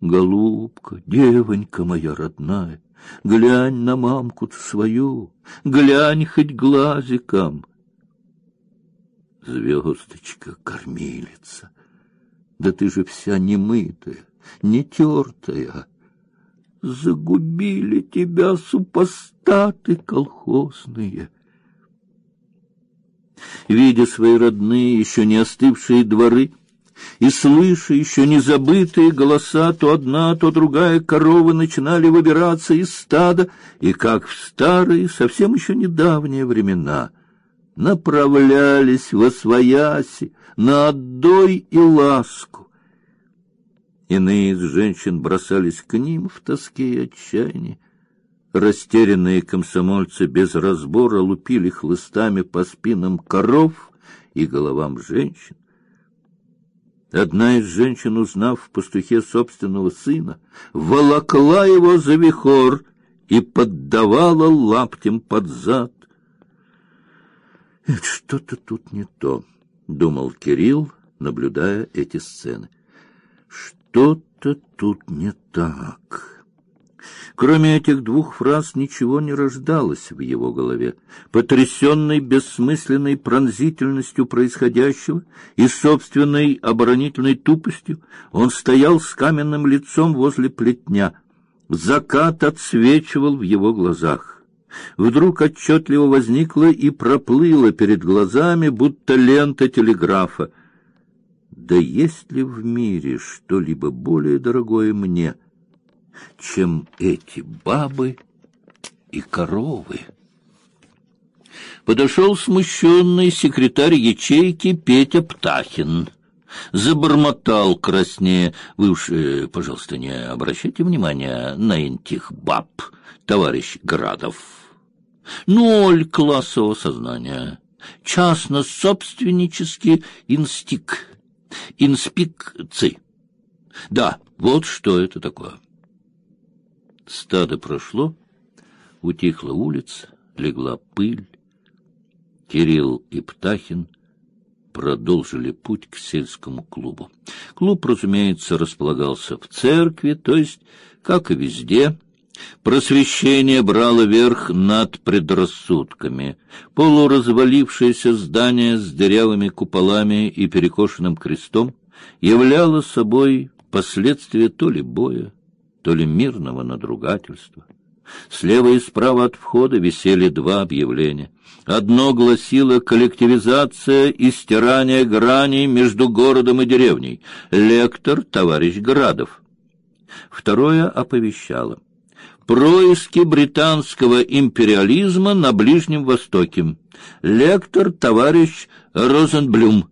Голубка, девонька моя родная, глянь на мамку свою, глянь хоть глазиком. Звездочка, кормилица, да ты же вся немытая, не тертая. Загубили тебя супостаты колхозные. Видя свои родные, еще не остывшие дворы, и слыша еще не забытые голоса, то одна, то другая корова начинали выбираться из стада, и как в старые, совсем еще недавние времена, направлялись во свояси на отдой и ласку. Иные из женщин бросались к ним в тоске и отчаянии. Растерянные комсомольцы без разбора лупили хлыстами по спинам коров и головам женщин. Одна из женщин, узнав в пастухе собственного сына, волокла его за вихор и поддавала лаптем под зад. Это что-то тут не то, думал Кирилл, наблюдая эти сцены. Что-то тут не так. Кроме этих двух фраз ничего не рождалось в его голове. Потрясенный бессмысленной пронзительностью происходящего и собственной оборонительной тупостью, он стоял с каменным лицом возле плетня. Закат отсвечивал в его глазах. Вдруг отчетливо возникло и проплыло перед глазами, будто лента телеграфа. Да есть ли в мире что-либо более дорогое мне — чем эти бабы и коровы. Подошел смущенный секретарь ячейки Петя Птахин. Забормотал краснее. Вы уж, э, пожалуйста, не обращайте внимания на этих баб, товарищ Градов. Ноль классового сознания. Частно-собственнический инстик. Инспикции. Да, вот что это такое. Стадо прошло, утихла улица, легла пыль. Кирилл и Птахин продолжили путь к сельскому клубу. Клуб, разумеется, располагался в церкви, то есть, как и везде, просвещение брало верх над предрассудками. Полуразвалившееся здание с дырявыми куполами и перекошенным крестом являло собой последствия то ли боя, то ли мирного надругательства. Слева и справа от входа висели два объявления. Одно гласило «Коллективизация и стирание граней между городом и деревней. Лектор товарищ Градов». Второе оповещало «Происки британского империализма на Ближнем Востоке. Лектор товарищ Розенблюм».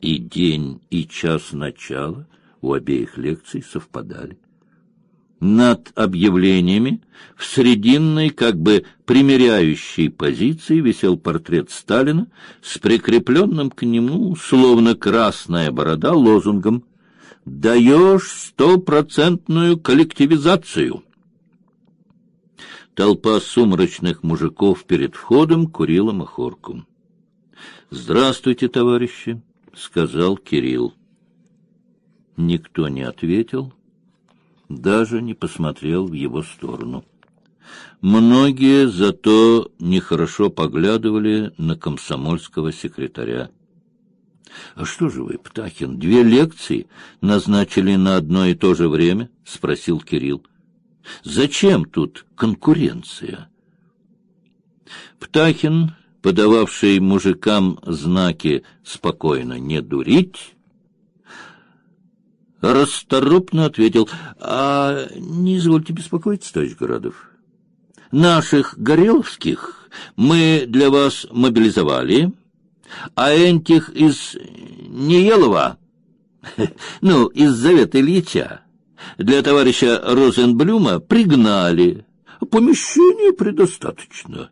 И день, и час начала у обеих лекций совпадали. Над объявлениями в срединной, как бы примиряющей позиции висел портрет Сталина с прикрепленным к нему, словно красная борода, лозунгом «Даешь стопроцентную коллективизацию». Толпа сумрачных мужиков перед входом курила махорку. «Здравствуйте, товарищи», — сказал Кирилл. Никто не ответил, даже не посмотрел в его сторону. Многие зато нехорошо поглядывали на комсомольского секретаря. — А что же вы, Птахин, две лекции назначили на одно и то же время? — спросил Кирилл. — Зачем тут конкуренция? Птахин, подававший мужикам знаки «спокойно не дурить», расторопно ответил, «А не извольте беспокоиться, товарищ Градов. Наших Гореловских мы для вас мобилизовали, а этих из Неелова, ну, из Завета Ильича, для товарища Розенблюма пригнали. Помещения предостаточно».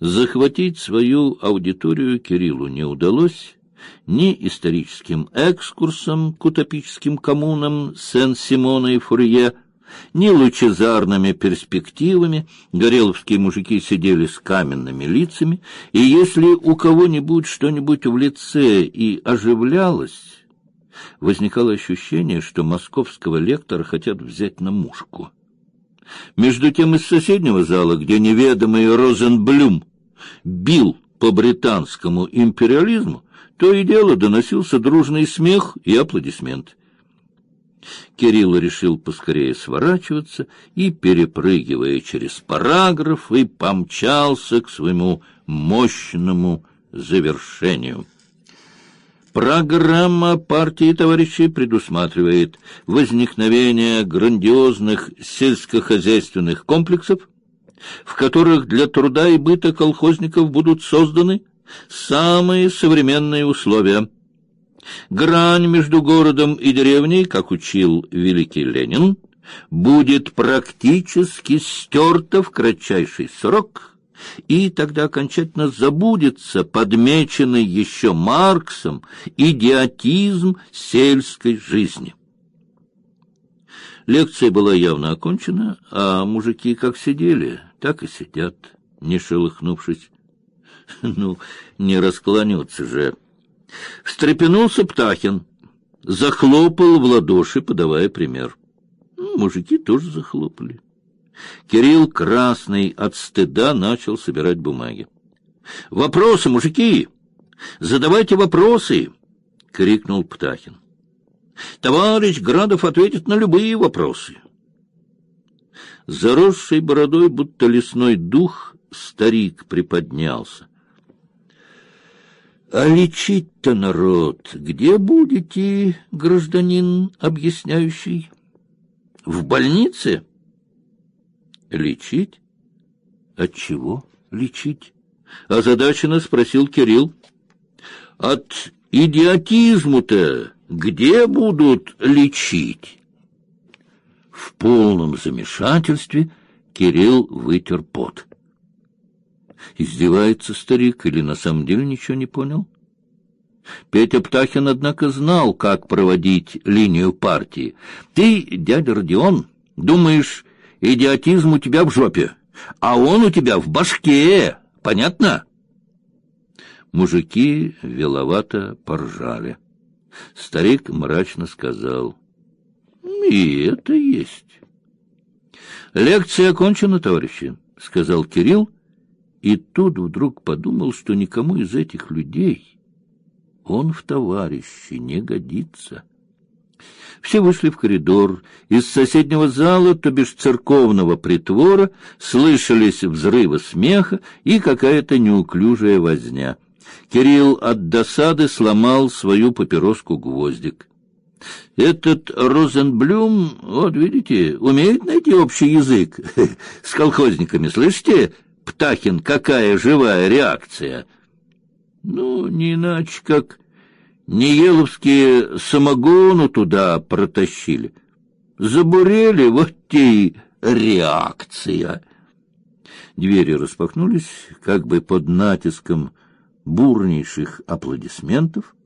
Захватить свою аудиторию Кириллу не удалось, ни историческим экскурсом к утопическим коммунам Сен-Симона и Фурье, ни лучезарными перспективами гореловские мужики сидели с каменными лицами, и если у кого-нибудь что-нибудь в лице и оживлялось, Возникало ощущение, что московского лектора хотят взять на мушку. Между тем из соседнего зала, где неведомый Розенблюм бил по британскому империализму, то и дело доносился дружный смех и аплодисменты. Кирилл решил поскорее сворачиваться и, перепрыгивая через параграфы, помчался к своему мощному завершению. Программа партии товарищей предусматривает возникновение грандиозных сельскохозяйственных комплексов, в которых для труда и быта колхозников будут созданы самые современные условия. Грань между городом и деревней, как учил великий Ленин, будет практически стерта в кратчайший срок и тогда окончательно забудется подмеченный еще Марксом идиотизм сельской жизни. Лекция была явно окончена, а мужики как сидели, так и сидят, не шелохнувшись. Ну, не расклонются же. Встрепенулся Птахин, захлопал в ладоши, подавая пример. Мужики тоже захлопали. Кирилл, красный от стыда, начал собирать бумаги. «Вопросы, мужики! Задавайте вопросы!» — крикнул Птахин. «Товарищ Градов ответит на любые вопросы». Заросший бородой, будто лесной дух, старик приподнялся. — А лечить-то народ где будете, гражданин объясняющий? — В больнице? — Лечить? От чего лечить? Озадаченно спросил Кирилл. От идиотизму-то где будут лечить? В полном замешательстве Кирилл вытер пот. Издевается старик или на самом деле ничего не понял? Петя Птахин, однако, знал, как проводить линию партии. Ты, дядя Родион, думаешь, Идиотизм у тебя в жопе, а он у тебя в башке. Понятно? Мужики веловато поржали. Старик мрачно сказал: "И это есть". Лекция окончена, товарищи, сказал Кирилл, и тут вдруг подумал, что никому из этих людей он в товарищи не годится. Все вышли в коридор. Из соседнего зала, то бишь церковного притвора, слышались взрывы смеха и какая-то неуклюжая возня. Кирилл от досады сломал свою папироску гвоздик. Этот Розенблюм, вот видите, умеет найти общий язык с колхозниками. Слышите, Птахин, какая живая реакция? Ну, не иначе как Нееловские самогону туда протащили. Забурели, вот те и реакция. Двери распахнулись, как бы под натиском бурнейших аплодисментов,